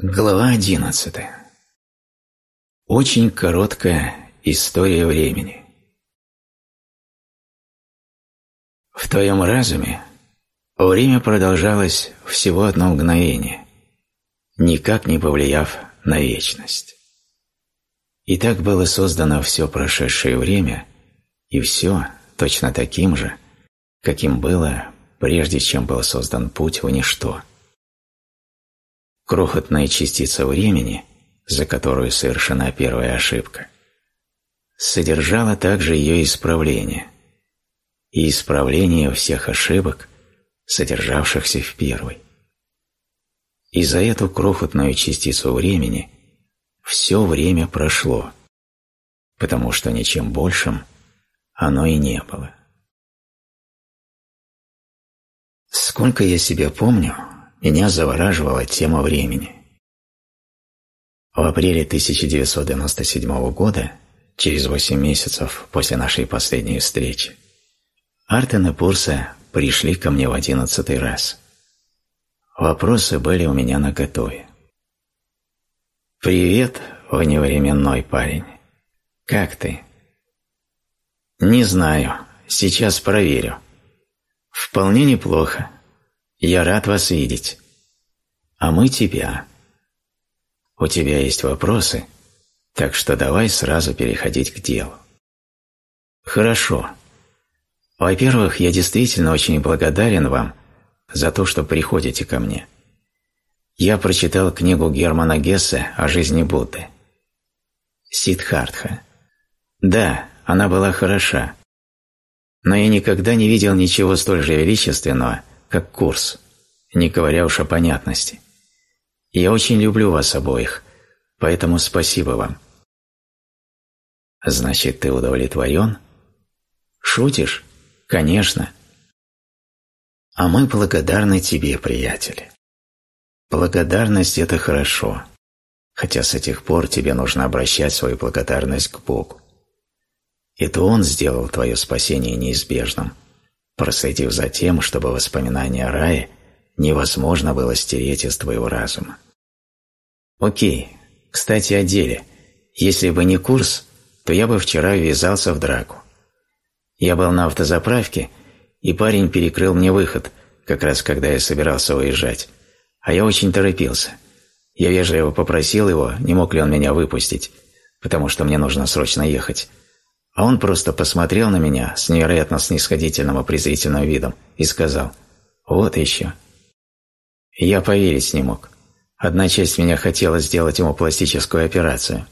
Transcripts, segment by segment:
Глава одиннадцатая. Очень короткая история времени. В твоем разуме время продолжалось всего одно мгновение, никак не повлияв на вечность. И так было создано все прошедшее время, и все точно таким же, каким было, прежде чем был создан путь в ничто – крохотная частица времени, за которую совершена первая ошибка, содержала также ее исправление и исправление всех ошибок, содержавшихся в первой. И за эту крохотную частицу времени все время прошло, потому что ничем большим оно и не было. Сколько я себя помню, меня завораживала тема времени. В апреле 1997 года, через 8 месяцев после нашей последней встречи, Артен и Пурса пришли ко мне в одиннадцатый раз. Вопросы были у меня наготове. «Привет, вневременной парень. Как ты?» «Не знаю. Сейчас проверю». «Вполне неплохо. Я рад вас видеть. А мы тебя. У тебя есть вопросы, так что давай сразу переходить к делу. Хорошо. Во-первых, я действительно очень благодарен вам за то, что приходите ко мне. Я прочитал книгу Германа Гессе о жизни Будды. Сиддхартха. Да, она была хороша. Но я никогда не видел ничего столь же величественного, как курс, не говоря уж о понятности. Я очень люблю вас обоих, поэтому спасибо вам. Значит, ты удовлетворен? Шутишь? Конечно. А мы благодарны тебе, приятель. Благодарность – это хорошо, хотя с этих пор тебе нужно обращать свою благодарность к Богу. Это Он сделал твое спасение неизбежным – проследив за тем, чтобы воспоминания о рае невозможно было стереть из твоего разума. Окей, кстати о деле. Если бы не курс, то я бы вчера ввязался в драку. Я был на автозаправке, и парень перекрыл мне выход, как раз когда я собирался уезжать. А я очень торопился. Я вежливо попросил его, не мог ли он меня выпустить, потому что мне нужно срочно ехать. А он просто посмотрел на меня с невероятно снисходительным и презрительным видом и сказал «Вот еще». я поверить не мог. Одна часть меня хотела сделать ему пластическую операцию.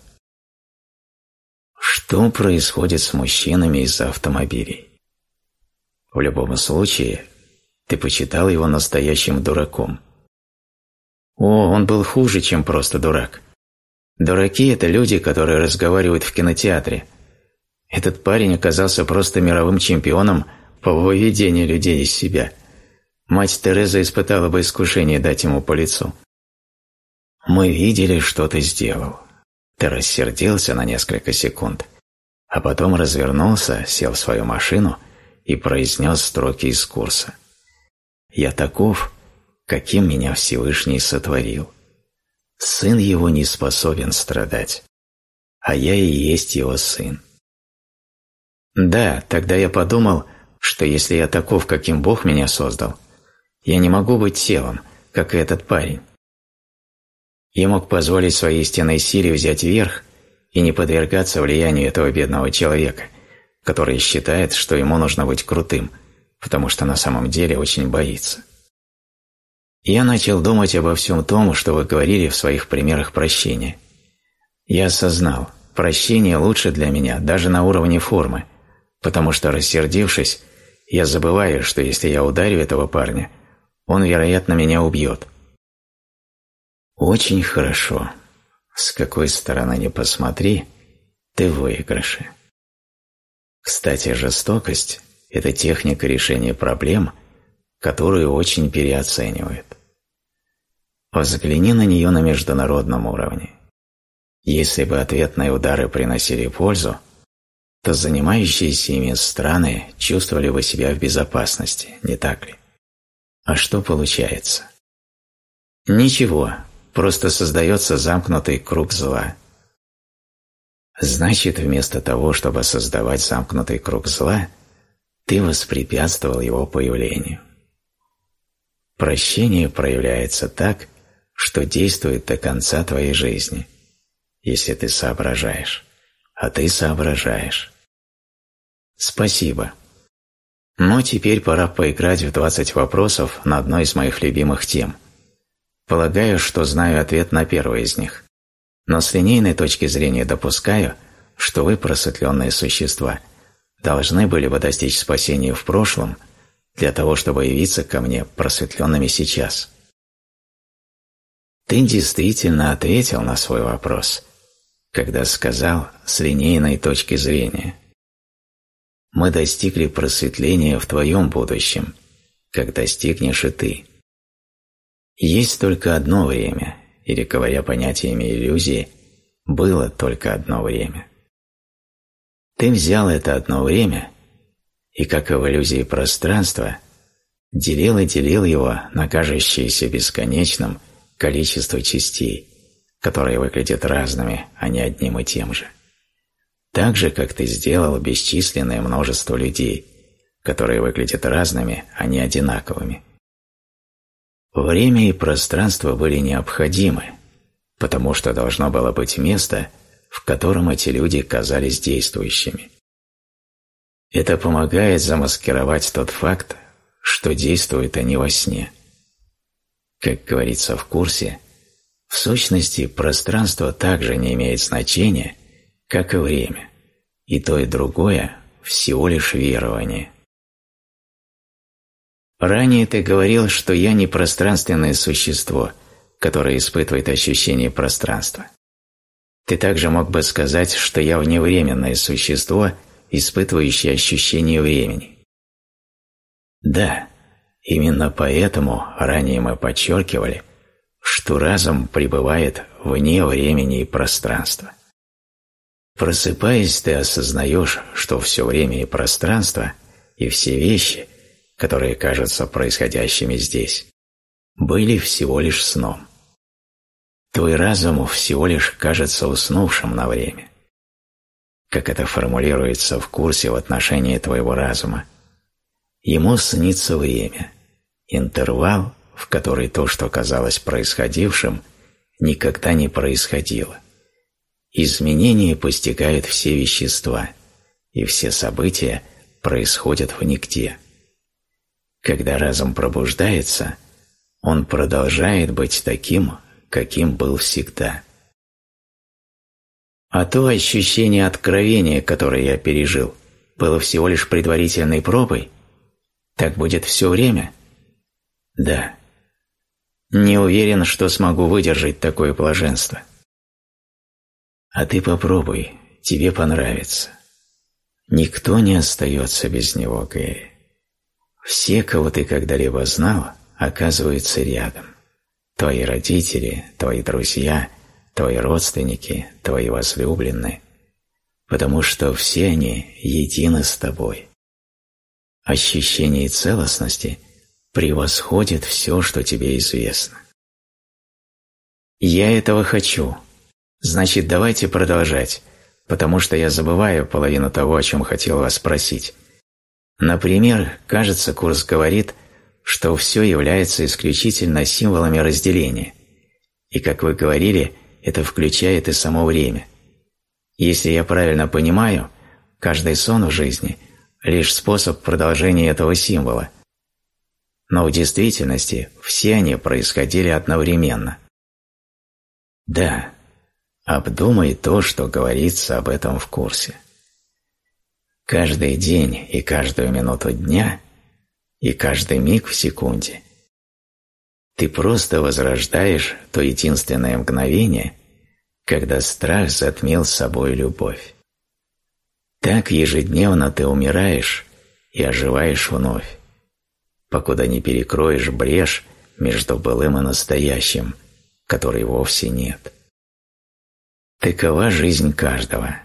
Что происходит с мужчинами из-за автомобилей? В любом случае, ты почитал его настоящим дураком. О, он был хуже, чем просто дурак. Дураки – это люди, которые разговаривают в кинотеатре – этот парень оказался просто мировым чемпионом по выведению людей из себя. Мать Тереза испытала бы искушение дать ему по лицу. «Мы видели, что ты сделал». Ты рассердился на несколько секунд, а потом развернулся, сел в свою машину и произнес строки из курса. «Я таков, каким меня Всевышний сотворил. Сын его не способен страдать, а я и есть его сын. Да, тогда я подумал, что если я таков, каким Бог меня создал, я не могу быть телом, как и этот парень. Я мог позволить своей истинной силе взять верх и не подвергаться влиянию этого бедного человека, который считает, что ему нужно быть крутым, потому что на самом деле очень боится. Я начал думать обо всем том, что вы говорили в своих примерах прощения. Я осознал, прощение лучше для меня даже на уровне формы – потому что, рассердившись, я забываю, что если я ударю этого парня, он, вероятно, меня убьет. Очень хорошо. С какой стороны ни посмотри, ты в. Кстати, жестокость – это техника решения проблем, которую очень переоценивают. Взгляни на нее на международном уровне. Если бы ответные удары приносили пользу, то занимающиеся ими страны чувствовали бы себя в безопасности, не так ли? А что получается? Ничего, просто создается замкнутый круг зла. Значит, вместо того, чтобы создавать замкнутый круг зла, ты воспрепятствовал его появлению. Прощение проявляется так, что действует до конца твоей жизни, если ты соображаешь, а ты соображаешь. Спасибо. Но теперь пора поиграть в 20 вопросов на одной из моих любимых тем. Полагаю, что знаю ответ на первый из них. Но с линейной точки зрения допускаю, что вы, просветленные существа, должны были бы достичь спасения в прошлом для того, чтобы явиться ко мне просветленными сейчас. Ты действительно ответил на свой вопрос, когда сказал с линейной точки зрения. Мы достигли просветления в твоем будущем, как достигнешь и ты. Есть только одно время, или, говоря понятиями иллюзии, было только одно время. Ты взял это одно время и, как и в иллюзии пространства, делил и делил его на кажущееся бесконечным количество частей, которые выглядят разными, а не одним и тем же. Так же, как ты сделал бесчисленное множество людей, которые выглядят разными, а не одинаковыми. Время и пространство были необходимы, потому что должно было быть место, в котором эти люди казались действующими. Это помогает замаскировать тот факт, что действуют они во сне. Как говорится в курсе, в сущности пространство также не имеет значения, как и время, и то и другое всего лишь верование. Ранее ты говорил, что я не пространственное существо, которое испытывает ощущение пространства. Ты также мог бы сказать, что я вневременное существо, испытывающее ощущение времени. Да, именно поэтому ранее мы подчеркивали, что разум пребывает вне времени и пространства. Просыпаясь, ты осознаешь, что все время и пространство и все вещи, которые кажутся происходящими здесь, были всего лишь сном. Твой разум всего лишь кажется уснувшим на время. Как это формулируется в курсе в отношении твоего разума. Ему снится время, интервал, в который то, что казалось происходившим, никогда не происходило. Изменение постигает все вещества, и все события происходят в нигде. Когда разум пробуждается, он продолжает быть таким, каким был всегда. А то ощущение откровения, которое я пережил, было всего лишь предварительной пробой? Так будет все время? Да. Не уверен, что смогу выдержать такое блаженство. А ты попробуй, тебе понравится. Никто не остается без него, Гэри. Все, кого ты когда-либо знал, оказываются рядом твои родители, твои друзья, твои родственники, твои возлюбленные, потому что все они едины с тобой. Ощущение целостности превосходит все, что тебе известно. Я этого хочу. Значит, давайте продолжать, потому что я забываю половину того, о чем хотел вас спросить. Например, кажется, курс говорит – что все является исключительно символами разделения, и, как вы говорили, это включает и само время. Если я правильно понимаю, каждый сон в жизни – лишь способ продолжения этого символа. Но в действительности все они происходили одновременно. Да, обдумай то, что говорится об этом в курсе. Каждый день и каждую минуту дня и каждый миг в секунде. Ты просто возрождаешь то единственное мгновение, когда страх затмил собой любовь. Так ежедневно ты умираешь и оживаешь вновь, покуда не перекроешь брешь между былым и настоящим, которой вовсе нет. Такова жизнь каждого.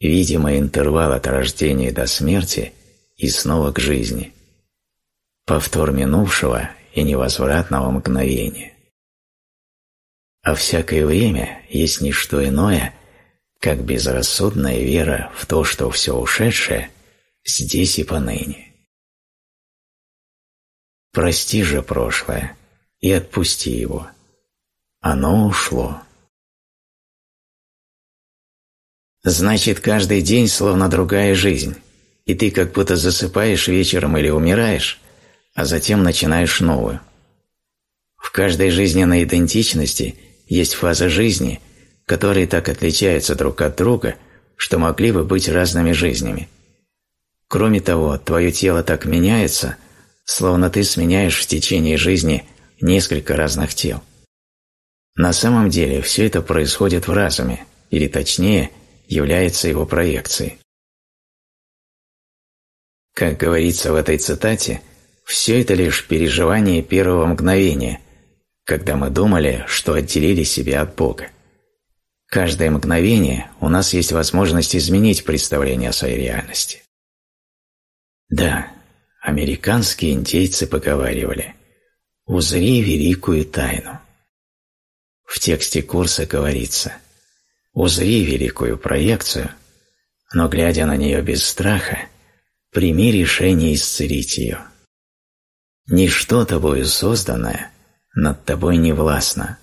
Видимый интервал от рождения до смерти и снова к жизни – повтор минувшего и невозвратного мгновения. а всякое время есть не что иное, как безрассудная вера в то, что все ушедшее здесь и поныне. Прости же прошлое и отпусти его. Оно ушло. Значит, каждый день словно другая жизнь, и ты как будто засыпаешь вечером или умираешь, а затем начинаешь новую. В каждой жизненной идентичности есть фаза жизни, которые так отличаются друг от друга, что могли бы быть разными жизнями. Кроме того, твое тело так меняется, словно ты сменяешь в течение жизни несколько разных тел. На самом деле все это происходит в разуме, или точнее, является его проекцией. Как говорится в этой цитате, все это лишь переживание первого мгновения, когда мы думали, что отделили себя от Бога. Каждое мгновение у нас есть возможность изменить представление о своей реальности. Да, американские индейцы поговаривали «Узри великую тайну». В тексте курса говорится «Узри великую проекцию, но, глядя на нее без страха, прими решение исцелить ее. Ничто тобою созданное над тобой не властно,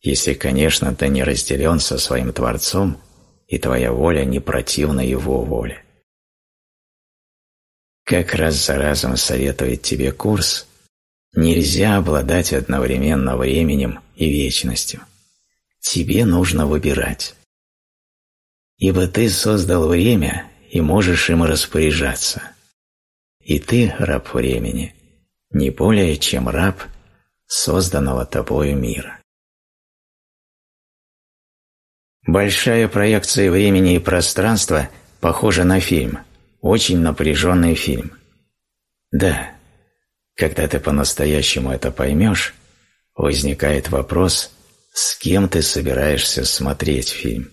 если, конечно, ты не разделен со своим Творцом и твоя воля не противна Его воле. Как раз за разом советует тебе курс, нельзя обладать одновременно временем и вечностью. Тебе нужно выбирать. Ибо ты создал время и можешь им распоряжаться. И ты, раб времени, не более чем раб созданного тобою мира. Большая проекция времени и пространства похожа на фильм, очень напряженный фильм. Да, когда ты по-настоящему это поймешь, возникает вопрос, с кем ты собираешься смотреть фильм.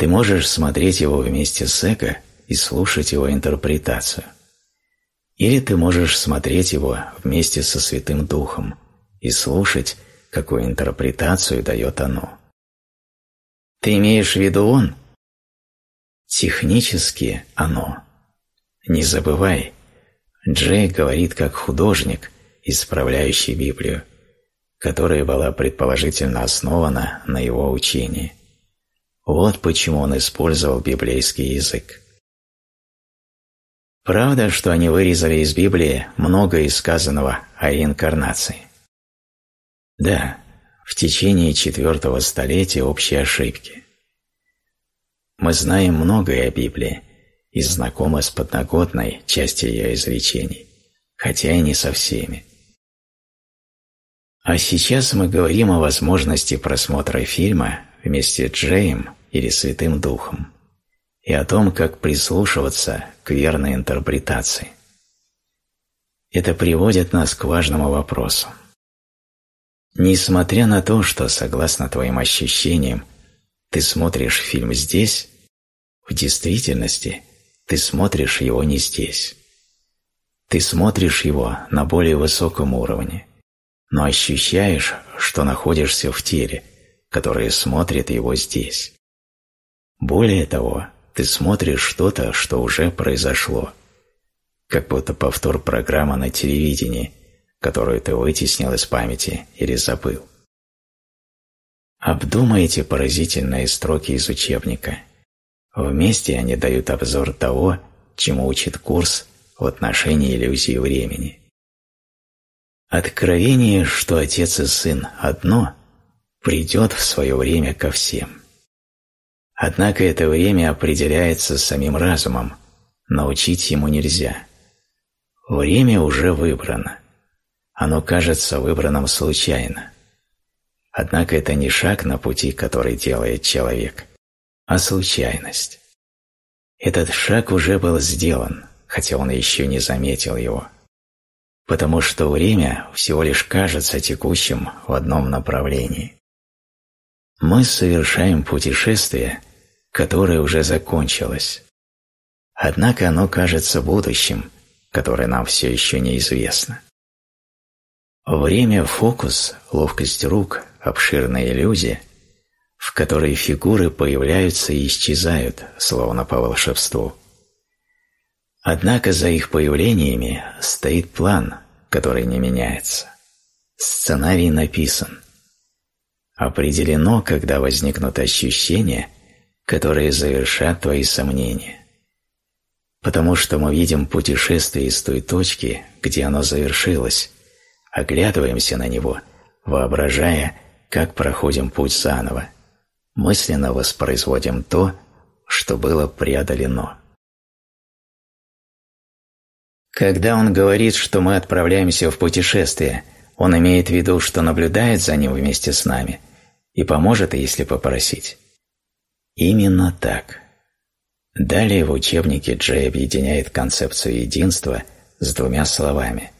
Ты можешь смотреть его вместе с эго и слушать его интерпретацию. Или ты можешь смотреть его вместе со Святым Духом и слушать, какую интерпретацию дает оно. Ты имеешь в виду он? Технически оно. Не забывай, Джей говорит как художник, исправляющий Библию, которая была предположительно основана на его учении. Вот почему он использовал библейский язык. Правда, что они вырезали из Библии многое из сказанного о реинкарнации? Да, в течение четвертого столетия общие ошибки. Мы знаем многое о Библии и знакомы с подноготной частью ее изречений, хотя и не со всеми. А сейчас мы говорим о возможности просмотра фильма вместе с Джеем или Святым Духом и о том, как прислушиваться к верной интерпретации. Это приводит нас к важному вопросу. Несмотря на то, что, согласно твоим ощущениям, ты смотришь фильм здесь, в действительности ты смотришь его не здесь. Ты смотришь его на более высоком уровне, но ощущаешь, что находишься в теле, которое смотрит его здесь. Более того, ты смотришь что-то, что уже произошло, как будто повтор программы на телевидении, которую ты вытеснил из памяти или забыл. Обдумайте поразительные строки из учебника. Вместе они дают обзор того, чему учит курс в отношении иллюзии времени. Откровение, что Отец и Сын одно, придет в свое время ко всем. Однако это время определяется самим разумом, научить ему нельзя. Время уже выбрано оно кажется выбранным случайно. Однако это не шаг на пути, который делает человек, а случайность. Этот шаг уже был сделан, хотя он еще не заметил его. Потому что время всего лишь кажется текущим в одном направлении. Мы совершаем путешествие, которое уже закончилось. Однако оно кажется будущим, которое нам все еще неизвестно. Время, фокус, ловкость рук, обширная иллюзия, в которой фигуры появляются и исчезают, словно по волшебству. Однако за их появлениями стоит план, который не меняется. Сценарий написан. Определено, когда возникнут ощущения, которые завершат твои сомнения. Потому что мы видим путешествие из той точки, где оно завершилось, оглядываемся на него, воображая, как проходим путь заново, мысленно воспроизводим то, что было преодолено. Когда он говорит, что мы отправляемся в путешествие, он имеет в виду, что наблюдает за ним вместе с нами и поможет, если попросить. Именно так. Далее в учебнике Джей объединяет концепцию единства с двумя словами,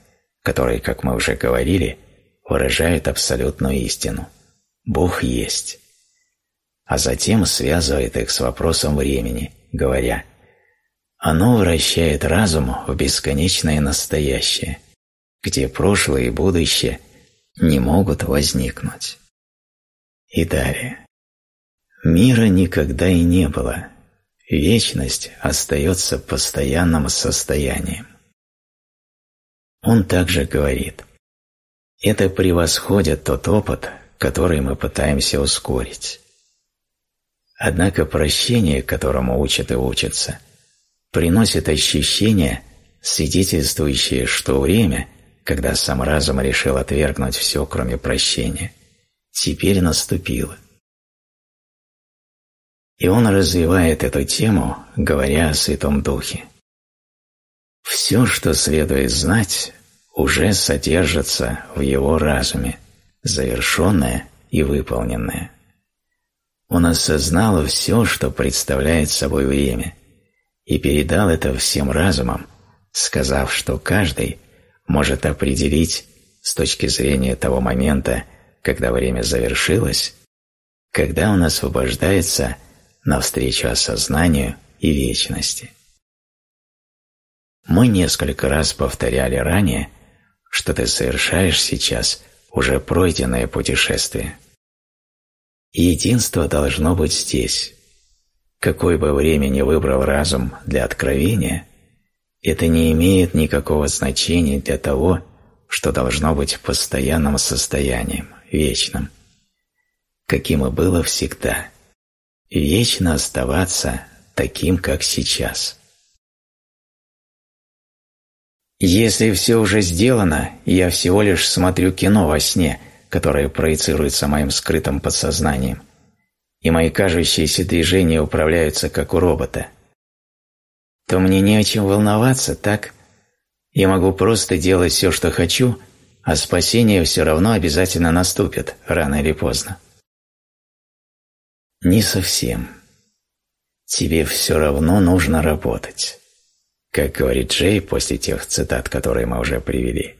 которые, как мы уже говорили, выражают абсолютную истину. Бог есть. А затем связывает их с вопросом времени, говоря «Оно вращает разум в бесконечное настоящее, где прошлое и будущее не могут возникнуть». И далее. Мира никогда и не было. Вечность остается постоянным состоянием. Он также говорит, это превосходит тот опыт, который мы пытаемся ускорить. Однако прощение, которому учат и учатся, приносит ощущение, свидетельствующее, что время, когда сам разум решил отвергнуть все, кроме прощения, теперь наступило. И он развивает эту тему, говоря о Святом Духе. Все, что следует знать, уже содержится в его разуме, завершенное и выполненное. Он осознал все, что представляет собой время, и передал это всем разумам, сказав, что каждый может определить с точки зрения того момента, когда время завершилось, когда он освобождается навстречу осознанию и вечности. Мы несколько раз повторяли ранее, что ты совершаешь сейчас уже пройденное путешествие. единство должно быть здесь. Какое бы время ни выбрал разум для откровения, это не имеет никакого значения для того, что должно быть постоянным состоянием, вечным, каким и было всегда, вечно оставаться таким, как сейчас. Если все уже сделано, я всего лишь смотрю кино во сне, которое проецируется моим скрытым подсознанием, и мои кажущиеся движения управляются как у робота, то мне не о чем волноваться, так? Я могу просто делать все, что хочу, а спасение все равно обязательно наступит, рано или поздно. Не совсем. Тебе все равно нужно работать. Как говорит Джей после тех цитат, которые мы уже привели,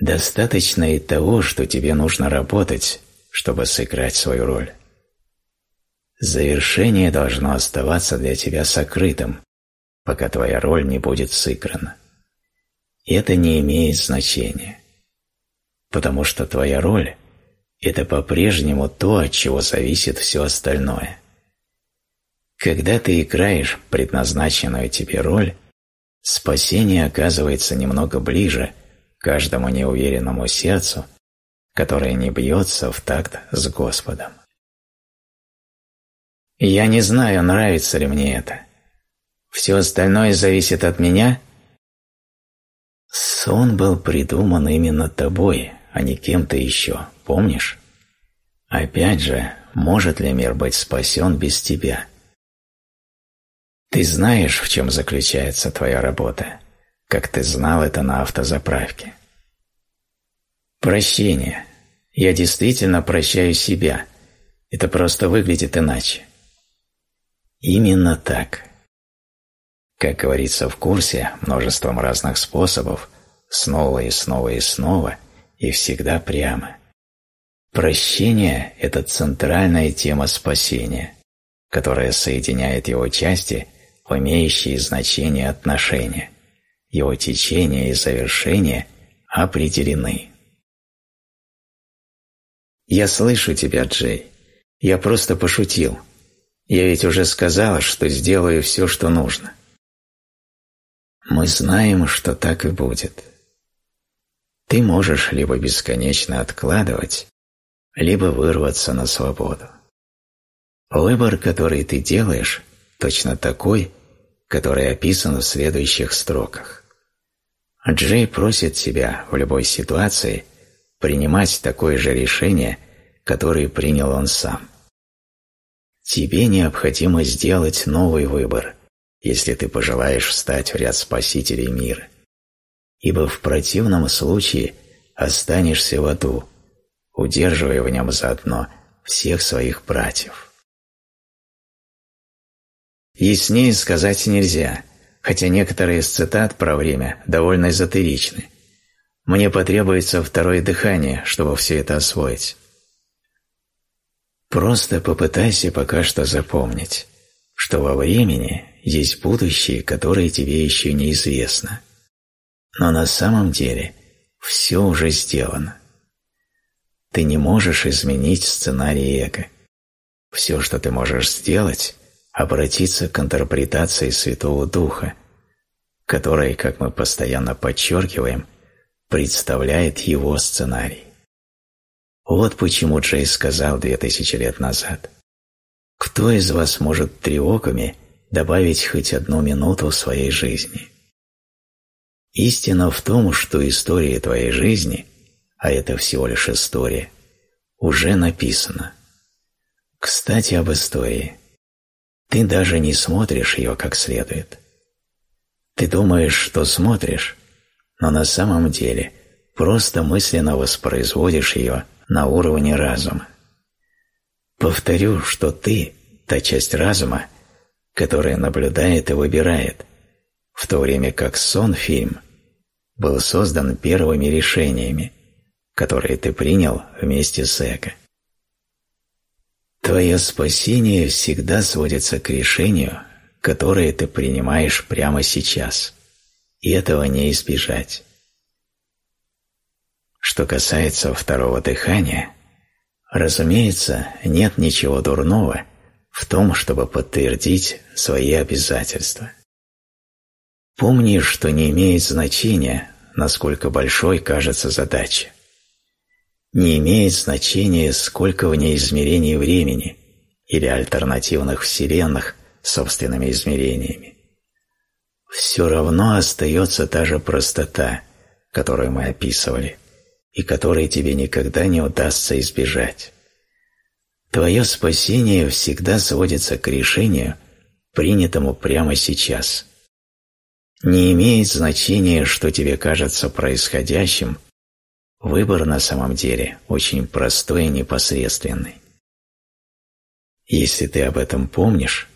достаточно и того, что тебе нужно работать, чтобы сыграть свою роль. Завершение должно оставаться для тебя сокрытым, пока твоя роль не будет сыграна. Это не имеет значения, потому что твоя роль – это по-прежнему то, от чего зависит все остальное. Когда ты играешь предназначенную тебе роль, спасение оказывается немного ближе каждому неуверенному сердцу, которое не бьется в такт с Господом. Я не знаю, нравится ли мне это. Все остальное зависит от меня. Сон был придуман именно тобой, а не кем-то еще, помнишь? Опять же, может ли мир быть спасен без тебя? Ты знаешь, в чем заключается твоя работа, как ты знал это на автозаправке. Прощение. Я действительно прощаю себя. Это просто выглядит иначе. Именно так. Как говорится в курсе, множеством разных способов, снова и снова и снова, и всегда прямо. Прощение – это центральная тема спасения, которая соединяет его части – имеющие значение отношения. Его течение и завершение определены. «Я слышу тебя, Джей. Я просто пошутил. Я ведь уже сказала, что сделаю все, что нужно». Мы знаем, что так и будет. Ты можешь либо бесконечно откладывать, либо вырваться на свободу. Выбор, который ты делаешь, точно такой, который описан в следующих строках. Джей просит тебя в любой ситуации принимать такое же решение, которое принял он сам. Тебе необходимо сделать новый выбор, если ты пожелаешь встать в ряд спасителей мира, ибо в противном случае останешься в аду, удерживая в нем заодно всех своих братьев. Яснее сказать нельзя, хотя некоторые из цитат про время довольно эзотеричны. Мне потребуется второе дыхание, чтобы все это освоить. Просто попытайся пока что запомнить, что во времени есть будущее, которое тебе еще неизвестно. Но на самом деле все уже сделано. Ты не можешь изменить сценарий эго. Все, что ты можешь сделать, обратиться к интерпретации Святого Духа, которая, как мы постоянно подчеркиваем, представляет его сценарий. Вот почему Джей сказал две тысячи лет назад, «Кто из вас может тревогами добавить хоть одну минуту своей жизни?» Истина в том, что история твоей жизни – а это всего лишь история, уже написано. Кстати, об истории. Ты даже не смотришь ее как следует. Ты думаешь, что смотришь, но на самом деле просто мысленно воспроизводишь ее на уровне разума. Повторю, что ты – та часть разума, которая наблюдает и выбирает, в то время как сон-фильм был создан первыми решениями, которые ты принял вместе с эго. Твое спасение всегда сводится к решению, которое ты принимаешь прямо сейчас, и этого не избежать. Что касается второго дыхания, разумеется, нет ничего дурного в том, чтобы подтвердить свои обязательства. Помни, что не имеет значения, насколько большой кажется задача не имеет значения, сколько в ней измерений времени или альтернативных вселенных собственными измерениями. Все равно остается та же простота, которую мы описывали, и которой тебе никогда не удастся избежать. Твое спасение всегда сводится к решению, принятому прямо сейчас. Не имеет значения, что тебе кажется происходящим Выбор на самом деле очень простой и непосредственный. Если ты об этом помнишь,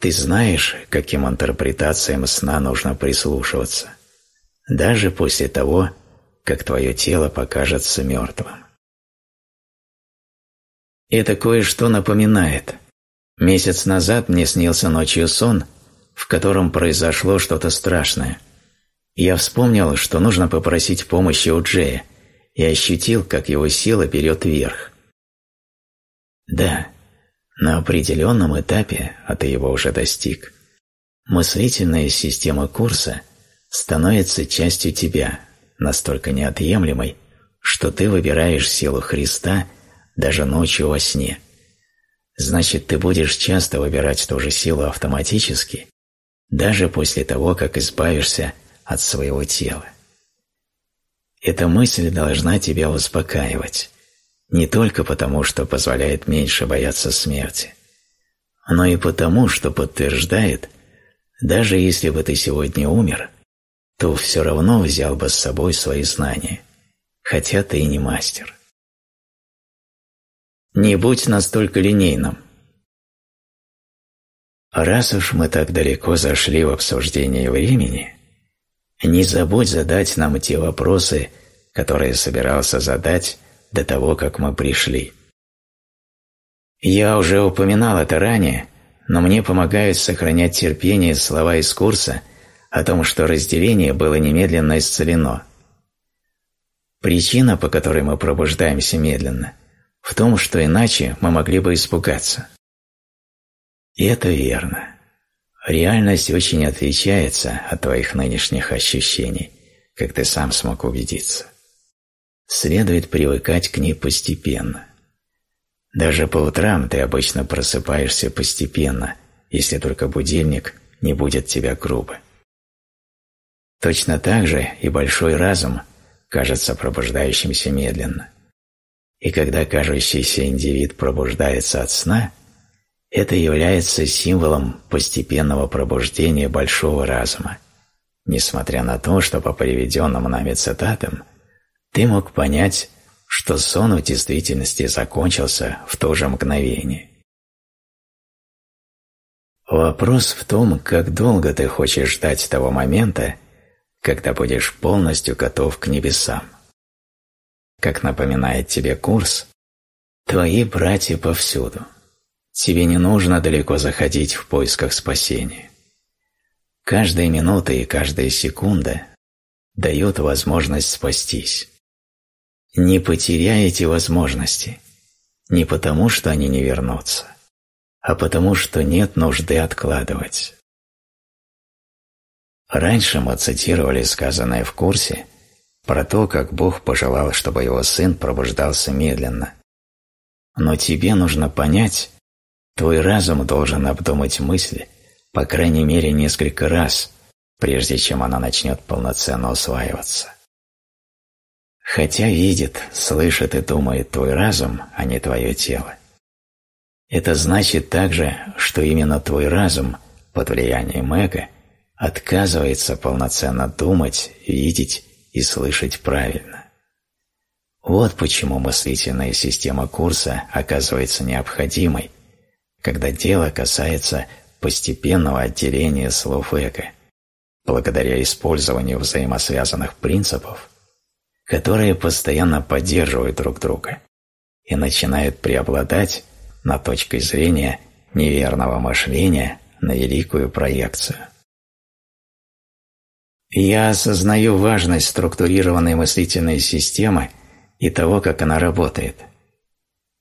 ты знаешь, каким интерпретациям сна нужно прислушиваться, даже после того, как твое тело покажется мертвым. Это кое-что напоминает. Месяц назад мне снился ночью сон, в котором произошло что-то страшное. Я вспомнил, что нужно попросить помощи у Джея, и ощутил, как его сила берет вверх. Да, на определенном этапе, а ты его уже достиг, мыслительная система курса становится частью тебя, настолько неотъемлемой, что ты выбираешь силу Христа даже ночью во сне. Значит, ты будешь часто выбирать ту же силу автоматически, даже после того, как избавишься от своего тела. Эта мысль должна тебя успокаивать, не только потому, что позволяет меньше бояться смерти, но и потому, что подтверждает, даже если бы ты сегодня умер, то все равно взял бы с собой свои знания, хотя ты и не мастер. Не будь настолько линейным. Раз уж мы так далеко зашли в обсуждение времени, не забудь задать нам те вопросы, которые собирался задать до того, как мы пришли. Я уже упоминал это ранее, но мне помогают сохранять терпение слова из курса о том, что разделение было немедленно исцелено. Причина, по которой мы пробуждаемся медленно, в том, что иначе мы могли бы испугаться. И это верно. Реальность очень отличается от твоих нынешних ощущений, как ты сам смог убедиться. Следует привыкать к ней постепенно. Даже по утрам ты обычно просыпаешься постепенно, если только будильник не будет тебя грубо. Точно так же и большой разум кажется пробуждающимся медленно. И когда кажущийся индивид пробуждается от сна, это является символом постепенного пробуждения большого разума, несмотря на то, что по приведенным нами цитатам ты мог понять, что сон в действительности закончился в то же мгновение. Вопрос в том, как долго ты хочешь ждать того момента, когда будешь полностью готов к небесам. Как напоминает тебе курс, твои братья повсюду. Тебе не нужно далеко заходить в поисках спасения. Каждая минута и каждая секунда дают возможность спастись. Не потеряй эти возможности, не потому, что они не вернутся, а потому, что нет нужды откладывать. Раньше мы цитировали сказанное в курсе про то, как Бог пожелал, чтобы его сын пробуждался медленно. Но тебе нужно понять, твой разум должен обдумать мысли, по крайней мере, несколько раз, прежде чем она начнет полноценно усваиваться. Хотя видит, слышит и думает твой разум, а не твое тело. Это значит также, что именно твой разум под влиянием эго – отказывается полноценно думать, видеть и слышать правильно. Вот почему мыслительная система курса оказывается необходимой, когда дело касается постепенного отделения слов эго, благодаря использованию взаимосвязанных принципов, которые постоянно поддерживают друг друга и начинают преобладать на точкой зрения неверного мышления на великую проекцию. Я осознаю важность структурированной мыслительной системы и того, как она работает.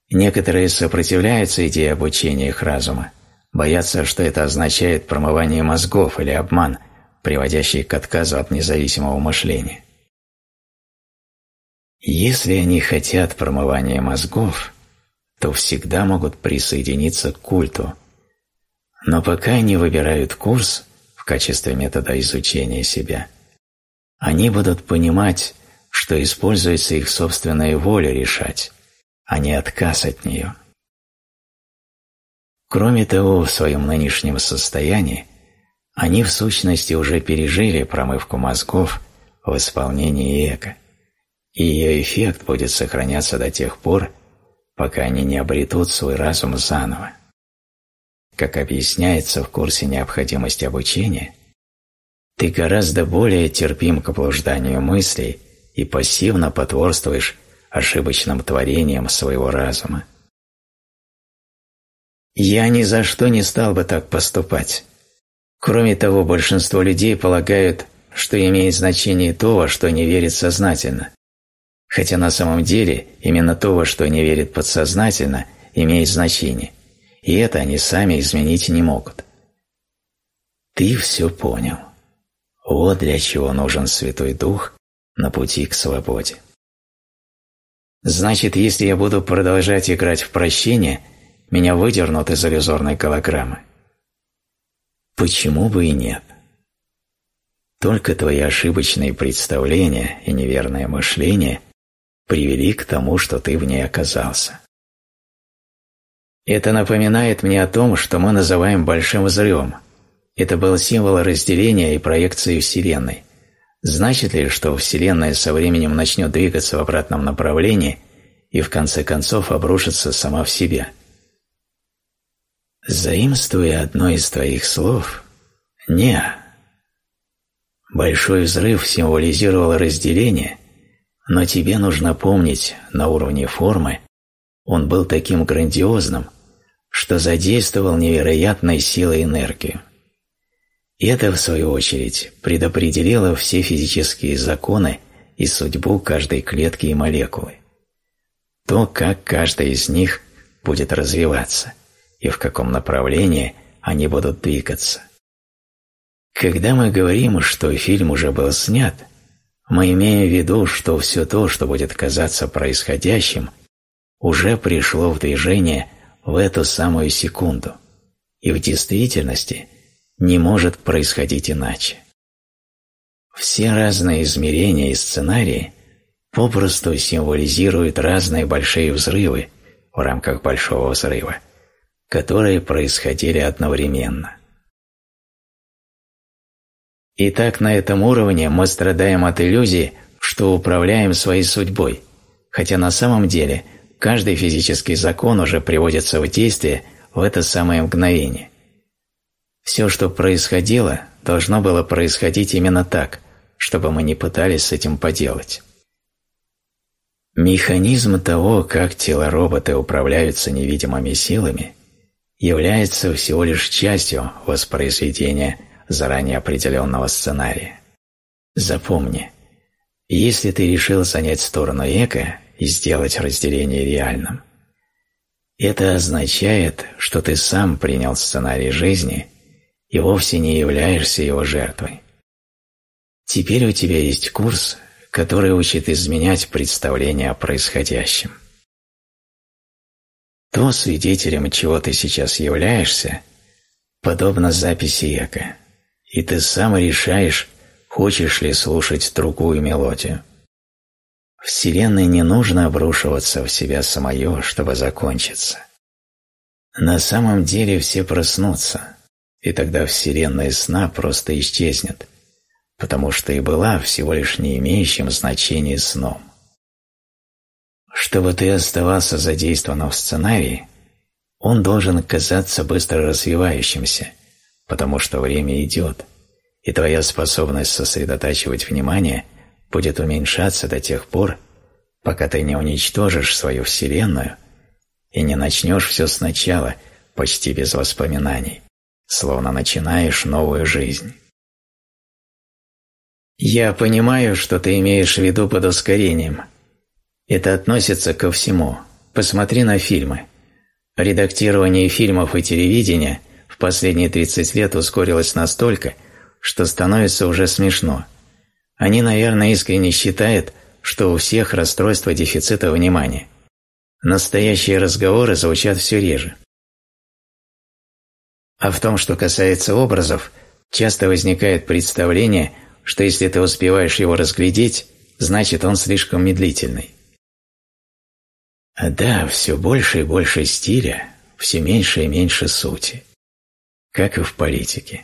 Некоторые сопротивляются идее обучения их разума, боятся, что это означает промывание мозгов или обман, приводящий к отказу от независимого мышления. Если они хотят промывания мозгов, то всегда могут присоединиться к культу. Но пока они выбирают курс, качестве метода изучения себя, они будут понимать, что используется их собственная воля решать, а не отказ от нее. Кроме того, в своем нынешнем состоянии они в сущности уже пережили промывку мозгов в исполнении эго, и ее эффект будет сохраняться до тех пор, пока они не обретут свой разум заново. Как объясняется в курсе необходимости обучения, ты гораздо более терпим к блужданию мыслей и пассивно потворствуешь ошибочным творениям своего разума. Я ни за что не стал бы так поступать. Кроме того, большинство людей полагают, что имеет значение то, во что не верит сознательно. Хотя на самом деле именно то, во что не верит подсознательно, имеет значение и это они сами изменить не могут. Ты все понял. Вот для чего нужен Святой Дух на пути к свободе. Значит, если я буду продолжать играть в прощение, меня выдернут из иллюзорной голограммы. Почему бы и нет? Только твои ошибочные представления и неверное мышление привели к тому, что ты в ней оказался. Это напоминает мне о том, что мы называем большим взрывом. Это был символ разделения и проекции Вселенной. Значит ли, что Вселенная со временем начнет двигаться в обратном направлении и в конце концов обрушится сама в себя? Заимствуя одно из твоих слов, не. Большой взрыв символизировал разделение, но тебе нужно помнить, на уровне формы он был таким грандиозным, что задействовал невероятной силой энергию. Это, в свою очередь, предопределило все физические законы и судьбу каждой клетки и молекулы. то, как каждый из них будет развиваться и в каком направлении они будут двигаться. Когда мы говорим, что фильм уже был снят, мы имеем в виду, что все то, что будет казаться происходящим, уже пришло в движение в эту самую секунду и в действительности не может происходить иначе. Все разные измерения и сценарии попросту символизируют разные большие взрывы в рамках большого взрыва, которые происходили одновременно. Итак, на этом уровне мы страдаем от иллюзии, что управляем своей судьбой, хотя на самом деле каждый физический закон уже приводится в действие в это самое мгновение. Все, что происходило, должно было происходить именно так, чтобы мы не пытались с этим поделать. Механизм того, как тела-роботы управляются невидимыми силами, является всего лишь частью воспроизведения заранее определенного сценария. Запомни, если ты решил занять сторону эго и сделать разделение реальным, это означает, что ты сам принял сценарий жизни и вовсе не являешься его жертвой. Теперь у тебя есть курс, который учит изменять представление о происходящем. То, свидетелем чего ты сейчас являешься, подобно записи эко, и ты сам решаешь, хочешь ли слушать другую мелодию. Вселенной не нужно обрушиваться в себя самое, чтобы закончиться. На самом деле все проснутся, и тогда Вселенная сна просто исчезнет, потому что и была всего лишь не имеющим значения сном. Чтобы ты оставался задействованным в сценарии, он должен казаться быстро развивающимся, потому что время идет, и твоя способность сосредотачивать внимание будет уменьшаться до тех пор, пока ты не уничтожишь свою Вселенную и не начнешь все сначала, почти без воспоминаний, словно начинаешь новую жизнь. Я понимаю, что ты имеешь в виду под ускорением. Это относится ко всему. Посмотри на фильмы. Редактирование фильмов и телевидения в последние 30 лет ускорилось настолько, что становится уже смешно. Они, наверное, искренне считают, что у всех расстройство дефицита внимания. Настоящие разговоры звучат все реже. А в том, что касается образов, часто возникает представление – что если ты успеваешь его разглядеть, значит он слишком медлительный. А да, все больше и больше стиля, все меньше и меньше сути. Как и в политике.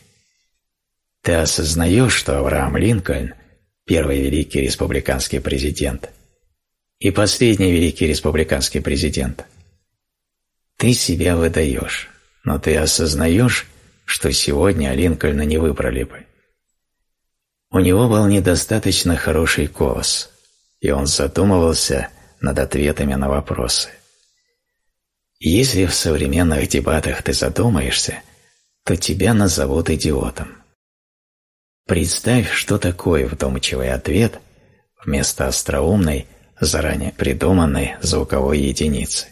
Ты осознаешь, что Авраам Линкольн – первый великий республиканский президент и последний великий республиканский президент. Ты себя выдаешь, но ты осознаешь, что сегодня Линкольна не выбрали бы. У него был недостаточно хороший голос, и он задумывался над ответами на вопросы. Если в современных дебатах ты задумаешься, то тебя назовут идиотом. Представь, что такое вдумчивый ответ вместо остроумной, заранее придуманной звуковой единицы.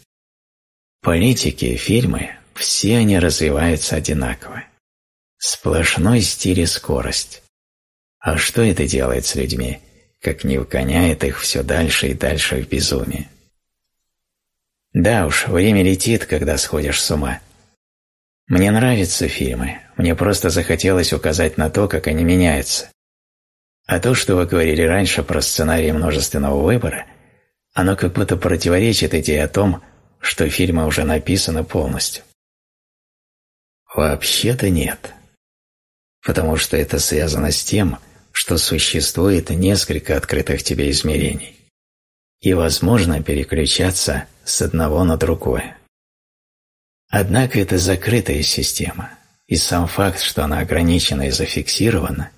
Политики, фильмы – все они развиваются одинаково. Сплошной стиль и скорость. А что это делает с людьми, как не вгоняет их все дальше и дальше в безумие? Да уж, время летит, когда сходишь с ума. Мне нравятся фильмы, мне просто захотелось указать на то, как они меняются. А то, что вы говорили раньше про сценарий множественного выбора, оно как будто противоречит идее о том, что фильмы уже написаны полностью. Вообще-то нет. Потому что это связано с тем, что существует несколько открытых тебе измерений, и возможно переключаться с одного на другое. Однако это закрытая система, и сам факт, что она ограничена и зафиксирована,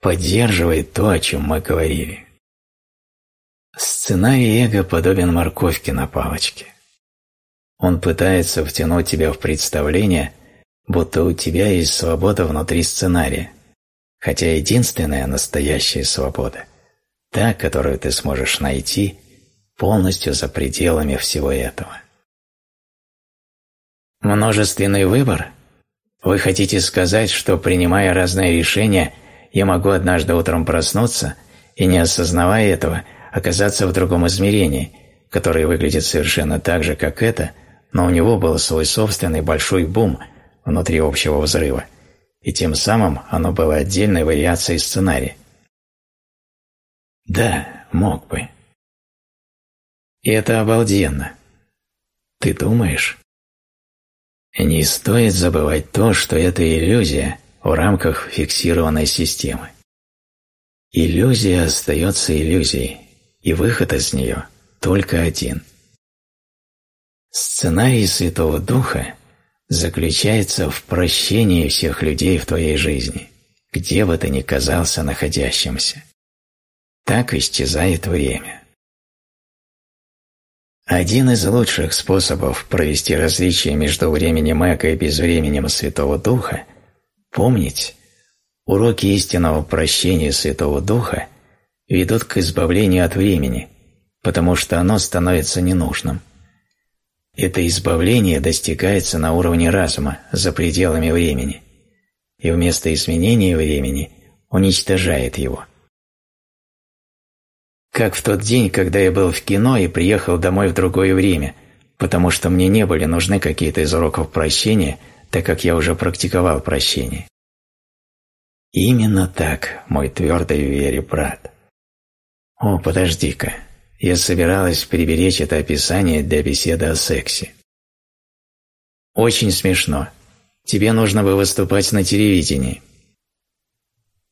поддерживает то, о чем мы говорили. Сценарий эго подобен морковке на палочке. Он пытается втянуть тебя в представление, будто у тебя есть свобода внутри сценария – Хотя единственная настоящая свобода – та, которую ты сможешь найти, полностью за пределами всего этого. Множественный выбор? Вы хотите сказать, что, принимая разные решения, я могу однажды утром проснуться и, не осознавая этого, оказаться в другом измерении, которое выглядит совершенно так же, как это, но у него был свой собственный большой бум внутри общего взрыва, и тем самым оно было отдельной вариацией сценария. Да, мог бы. И это обалденно. Ты думаешь? Не стоит забывать то, что это иллюзия в рамках фиксированной системы. Иллюзия остается иллюзией, и выход из нее только один. Сценарий Святого Духа заключается в прощении всех людей в твоей жизни, где бы ты ни казался находящимся. Так исчезает время. Один из лучших способов провести различие между временем эго и безвременем Святого Духа – помнить, уроки истинного прощения Святого Духа ведут к избавлению от времени, потому что оно становится ненужным. Это избавление достигается на уровне разума, за пределами времени, и вместо изменения времени уничтожает его – как в тот день, когда я был в кино и приехал домой в другое время, потому что мне не были нужны какие-то из уроков прощения, так как я уже практиковал прощение. Именно так, мой твердый в вере брат. О, подожди-ка, я собиралась приберечь это описание для беседы о сексе. Очень смешно. Тебе нужно бы выступать на телевидении.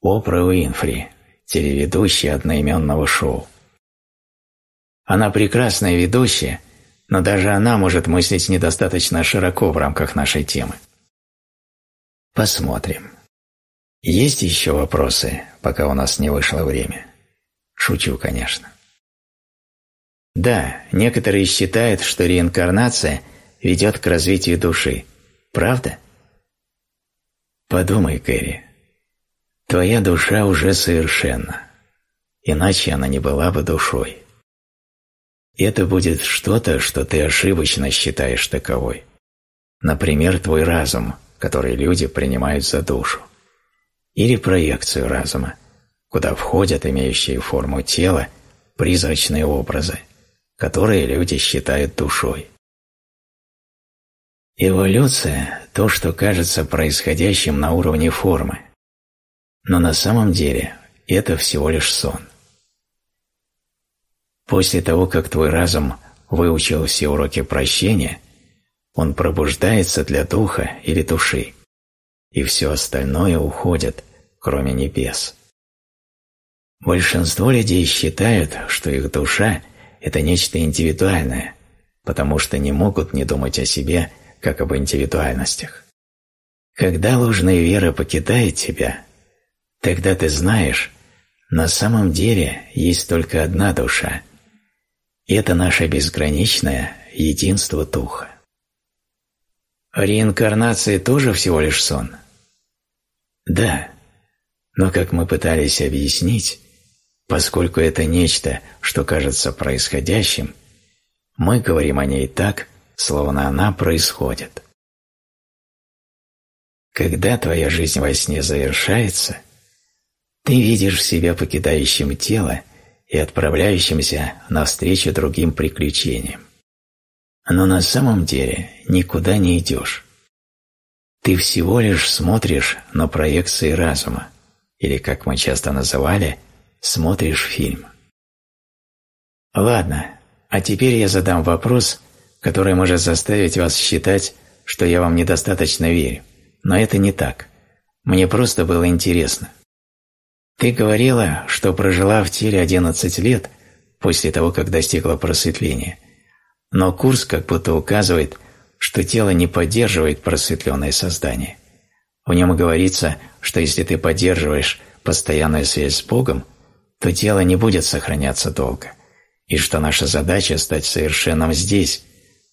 Опра Уинфри, телеведущая одноименного шоу. Она прекрасная ведущая, но даже она может мыслить недостаточно широко в рамках нашей темы. Посмотрим. Есть еще вопросы, пока у нас не вышло время? Шучу, конечно. Да, некоторые считают, что реинкарнация ведет к развитию души. Правда? Подумай, Кэрри. Твоя душа уже совершенна, иначе она не была бы душой. Это будет что-то, что ты ошибочно считаешь таковой. Например, твой разум, который люди принимают за душу. Или проекцию разума, куда входят имеющие форму тела призрачные образы, которые люди считают душой. Эволюция – то, что кажется происходящим на уровне формы – но на самом деле это всего лишь сон. После того, как твой разум выучил все уроки прощения, он пробуждается для духа или души, и все остальное уходит, кроме небес. Большинство людей считают, что их душа – это нечто индивидуальное, потому что не могут не думать о себе, как об индивидуальностях. Когда ложная вера покидает тебя, Тогда ты знаешь, на самом деле есть только одна душа, это наше безграничное единство Духа. Реинкарнация тоже всего лишь сон? Да, но как мы пытались объяснить, поскольку это нечто, что кажется происходящим, мы говорим о ней так, словно она происходит. Когда твоя жизнь во сне завершается – ты видишь себя покидающим тело и отправляющимся навстречу другим приключениям. Но на самом деле никуда не идешь. Ты всего лишь смотришь на проекции разума, или, как мы часто называли, смотришь фильм. Ладно, а теперь я задам вопрос, который может заставить вас считать, что я вам недостаточно верю. Но это не так. Мне просто было интересно. Ты говорила, что прожила в теле 11 лет после того, как достигла просветления. Но курс как будто указывает, что тело не поддерживает просветленное создание. В нем говорится, что если ты поддерживаешь постоянную связь с Богом, то тело не будет сохраняться долго, и что наша задача стать совершенным здесь,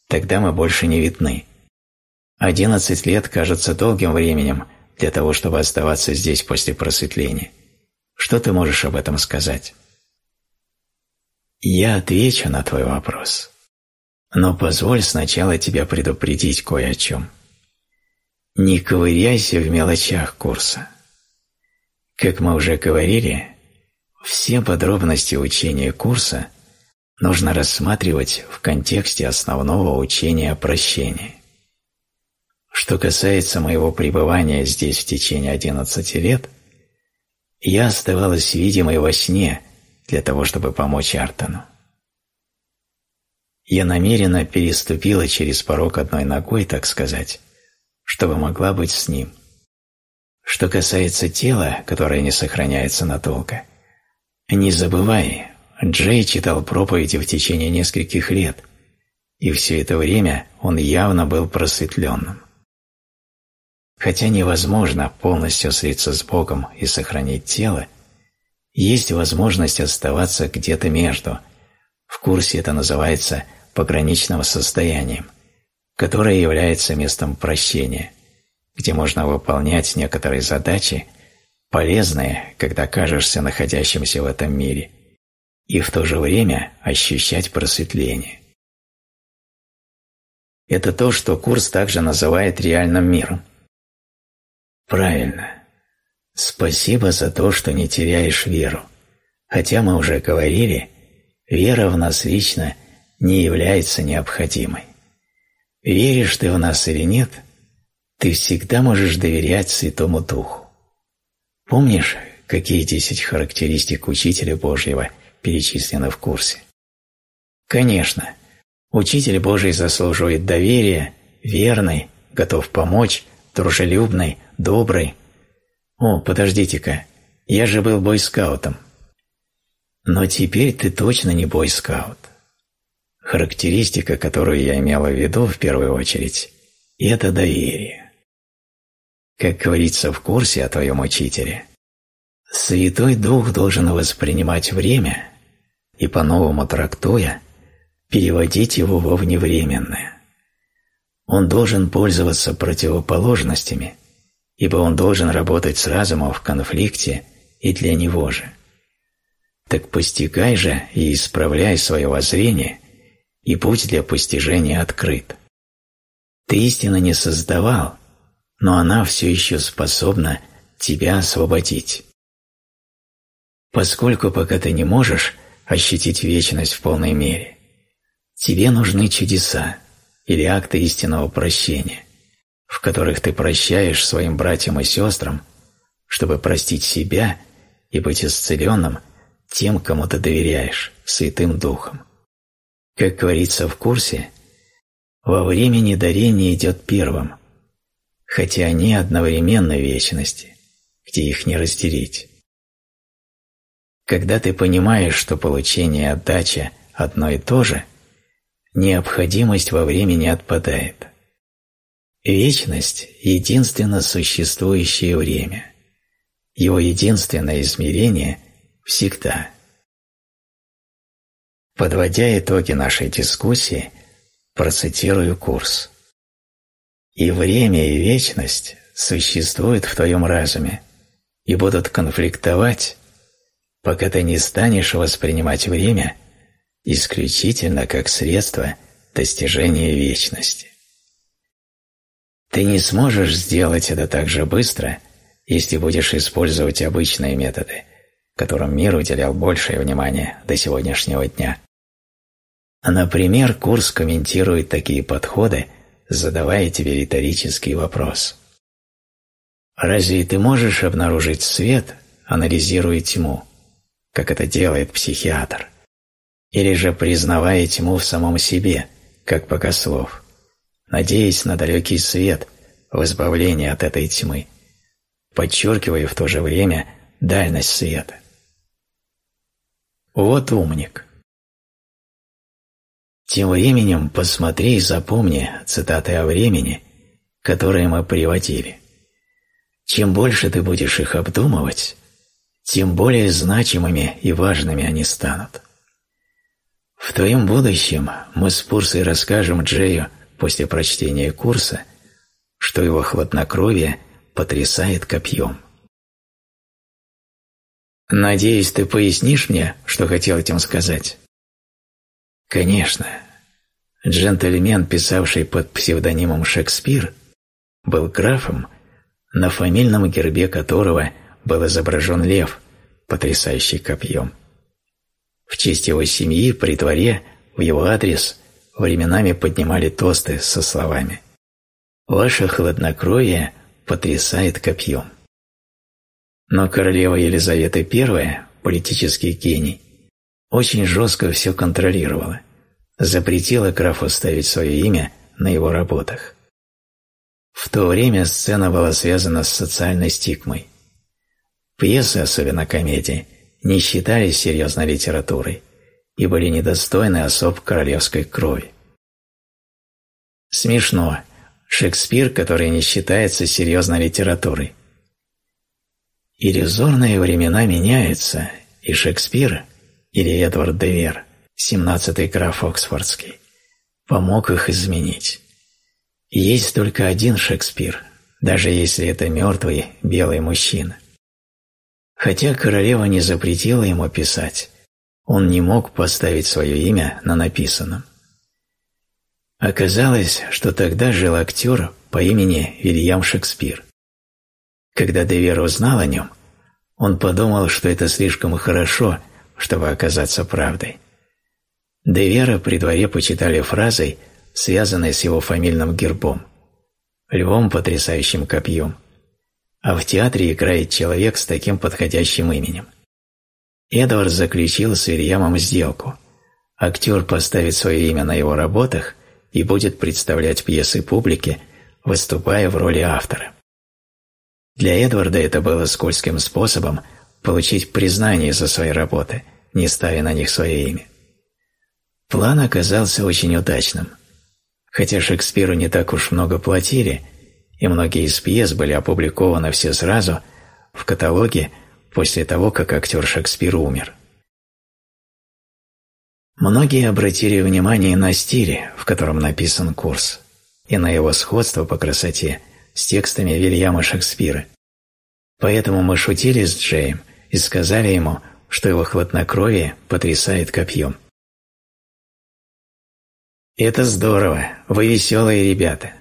тогда мы больше не видны. Одиннадцать лет кажется долгим временем для того, чтобы оставаться здесь после просветления. Что ты можешь об этом сказать? Я отвечу на твой вопрос, но позволь сначала тебя предупредить кое о чем. Не ковыряйся в мелочах курса. Как мы уже говорили, все подробности учения курса нужно рассматривать в контексте основного учения о прощении. Что касается моего пребывания здесь в течение 11 лет, я оставалась видимой во сне для того, чтобы помочь Артону. Я намеренно переступила через порог одной ногой, так сказать, чтобы могла быть с ним. Что касается тела, которое не сохраняется надолго, не забывай, Джей читал проповеди в течение нескольких лет, и все это время он явно был просветленным. Хотя невозможно полностью слиться с Богом и сохранить тело, есть возможность оставаться где-то между. В курсе это называется пограничным состоянием, которое является местом прощения, где можно выполнять некоторые задачи, полезные, когда кажешься находящимся в этом мире, и в то же время ощущать просветление. Это то, что курс также называет реальным миром – Правильно. Спасибо за то, что не теряешь веру. Хотя мы уже говорили, вера в нас лично не является необходимой. Веришь ты в нас или нет, ты всегда можешь доверять Святому Духу. Помнишь, какие десять характеристик Учителя Божьего перечислены в курсе? Конечно, Учитель Божий заслуживает доверия, верный, готов помочь, дружелюбный, добрый. О, подождите-ка, я же был бойскаутом. Но теперь ты точно не бойскаут. Характеристика, которую я имела в виду в первую очередь, это доверие. Как говорится в курсе о твоем учителе, Святой Дух должен воспринимать время и, по-новому трактуя, переводить его во вневременное. Он должен пользоваться противоположностями – ибо он должен работать с разумом в конфликте и для него же. Так постигай же и исправляй свое воззрение, и путь для постижения открыт. Ты истинно не создавал, но она все еще способна тебя освободить. Поскольку пока ты не можешь ощутить вечность в полной мере, тебе нужны чудеса или акты истинного прощения в которых ты прощаешь своим братьям и сестрам, чтобы простить себя и быть исцеленным тем, кому ты доверяешь, Святым Духом. Как говорится в курсе, во времени дарение идет первым, хотя они одновременно в вечности, где их не разделить. Когда ты понимаешь, что получение и отдача одно и то же, необходимость во времени отпадает – Вечность – единственно существующее время. Его единственное измерение – всегда. Подводя итоги нашей дискуссии, процитирую курс. «И время, и вечность существуют в твоем разуме и будут конфликтовать, пока ты не станешь воспринимать время исключительно как средство достижения вечности. Ты не сможешь сделать это так же быстро, если будешь использовать обычные методы, которым мир уделял большее внимание до сегодняшнего дня. Например, курс комментирует такие подходы, задавая тебе риторический вопрос. Разве ты можешь обнаружить свет, анализируя тьму, как это делает психиатр? Или же признавая тьму в самом себе, как богослов? Надеясь на далекий свет в избавлении от этой тьмы, подчеркивая в то же время дальность света. Вот умник. Тем временем посмотри и запомни цитаты о времени, которые мы приводили. Чем больше ты будешь их обдумывать, тем более значимыми и важными они станут. В твоем будущем мы с Пурсой расскажем Джею после прочтения курса, что его хладнокровие потрясает копьем. Надеюсь, ты пояснишь мне, что хотел этим сказать? Конечно, джентльмен, писавший под псевдонимом Шекспир, был графом, на фамильном гербе которого был изображен лев, потрясающий копьем. В честь его семьи при дворе в его адрес временами поднимали тосты со словами «Ваше хладнокровие потрясает копьем». Но королева Елизавета I, политический гений, очень жестко все контролировала, запретила графу ставить свое имя на его работах. В то время сцена была связана с социальной стигмой. Пьесы, особенно комедии, не считались серьезной литературой и были недостойны особ королевской крови. Смешно. Шекспир, который не считается серьезной литературой. Иллюзорные времена меняются, и Шекспир, или Эдвард де Вер, 17-й граф Оксфордский, помог их изменить. Есть только один Шекспир, даже если это мертвый белый мужчина. Хотя королева не запретила ему писать, он не мог поставить свое имя на написанном. Оказалось, что тогда жил актер по имени Вильям Шекспир. Когда Девер узнал о нем, он подумал, что это слишком хорошо, чтобы оказаться правдой. Девера при дворе почитали фразой, связанной с его фамильным гербом – львом, потрясающим копьем. А в театре играет человек с таким подходящим именем. Эдвард заключил с Вильямом сделку. Актер поставит свое имя на его работах и будет представлять пьесы публике, выступая в роли автора. Для Эдварда это было скользким способом получить признание за свои работы, не ставя на них свое имя. План оказался очень удачным. Хотя Шекспиру не так уж много платили, и многие из пьес были опубликованы все сразу в каталоге после того, как актер Шекспир умер. Многие обратили внимание на стиль, в котором написан курс, и на его сходство по красоте с текстами Вильяма Шекспира. Поэтому мы шутили с Джеем и сказали ему, что его хладнокровие потрясает копьем. «Это здорово, вы веселые ребята».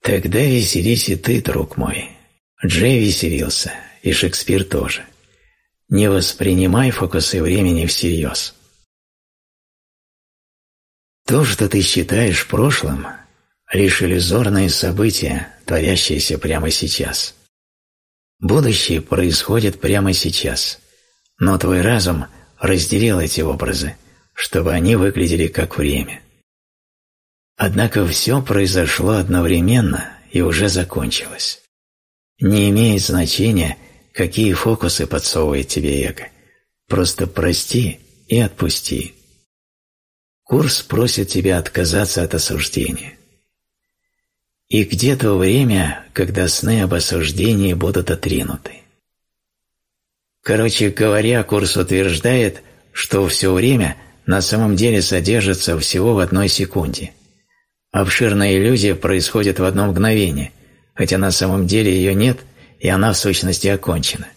«Тогда веселись и ты, друг мой». Джей веселился, и Шекспир тоже. Не воспринимай фокусы времени всерьез. То, что ты считаешь прошлым, лишь иллюзорные события, творящиеся прямо сейчас. Будущее происходит прямо сейчас, но твой разум разделил эти образы, чтобы они выглядели как время. Однако все произошло одновременно и уже закончилось. Не имеет значения, какие фокусы подсовывает тебе эго. Просто прости и отпусти. Курс просит тебя отказаться от осуждения. И где то время, когда сны об осуждении будут отринуты? Короче говоря, курс утверждает, что все время на самом деле содержится всего в одной секунде. Обширная иллюзия происходит в одно мгновение, хотя на самом деле ее нет – и она в сущности окончена.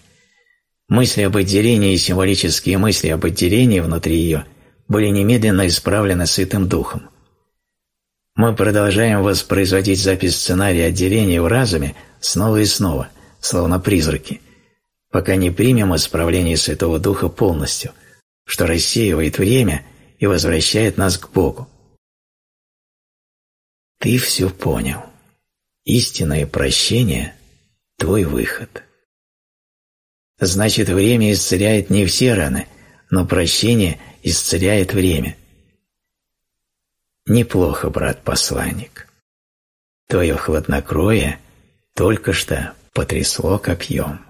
Мысли об отделении и символические мысли об отделении внутри ее были немедленно исправлены сытым духом. Мы продолжаем воспроизводить запись сценария отделения в разуме снова и снова, словно призраки, пока не примем исправление Святого Духа полностью, что рассеивает время и возвращает нас к Богу. Ты все понял. Истинное прощение твой выход. Значит, время исцеляет не все раны, но прощение исцеляет время. Неплохо, брат-посланник. Твое хладнокровие только что потрясло копьем.